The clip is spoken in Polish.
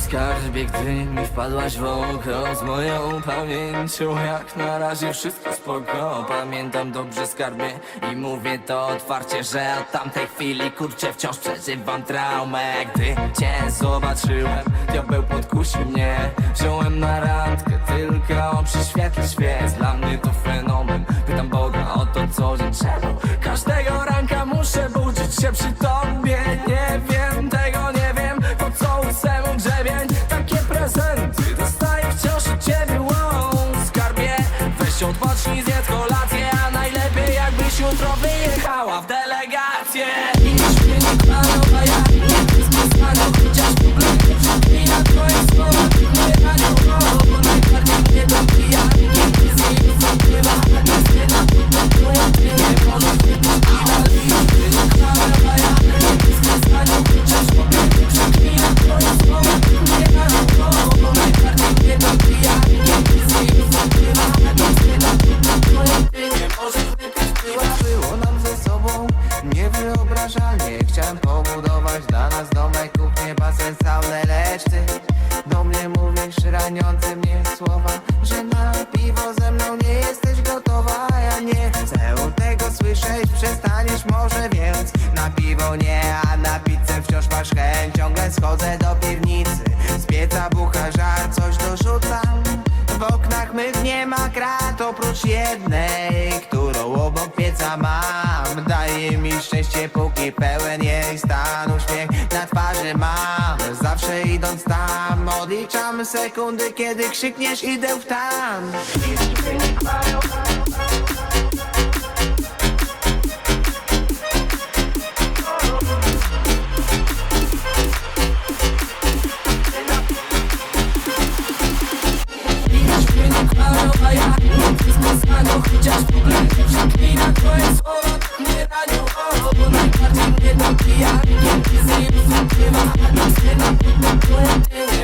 skarbie, gdy mi wpadłaś w oko Z moją pamięcią. Jak na razie wszystko spoko. Pamiętam dobrze skarbie i mówię to otwarcie Że od tamtej chwili kurczę wciąż przeżywam traumę. Gdy cię zobaczyłem, diabeł podkusił mnie. Wziąłem na randkę tylko przy świetle świec. Dla mnie to fenomen, pytam Boga o to co dzień czemu Każdego ranka muszę budzić się przy tobie wyjechała w delegację Pobudować dla nas domek, kuchnię, basen, saunę Lecz ty do mnie mówisz raniące mnie słowa Że na piwo ze mną nie jesteś gotowa ja nie chcę tego słyszeć Przestaniesz może więc Na piwo nie, a na pizzę wciąż masz chęć. Ciągle schodzę do piwnicy Z pieca bucha żar, coś dorzucam. W oknach mych nie ma krat oprócz jednej, Daje mi szczęście, póki pełen jej stan. Uśmiech na twarzy mam, zawsze idąc tam. Odliczam sekundy, kiedy krzykniesz, idę w tam. sin, sin, sin,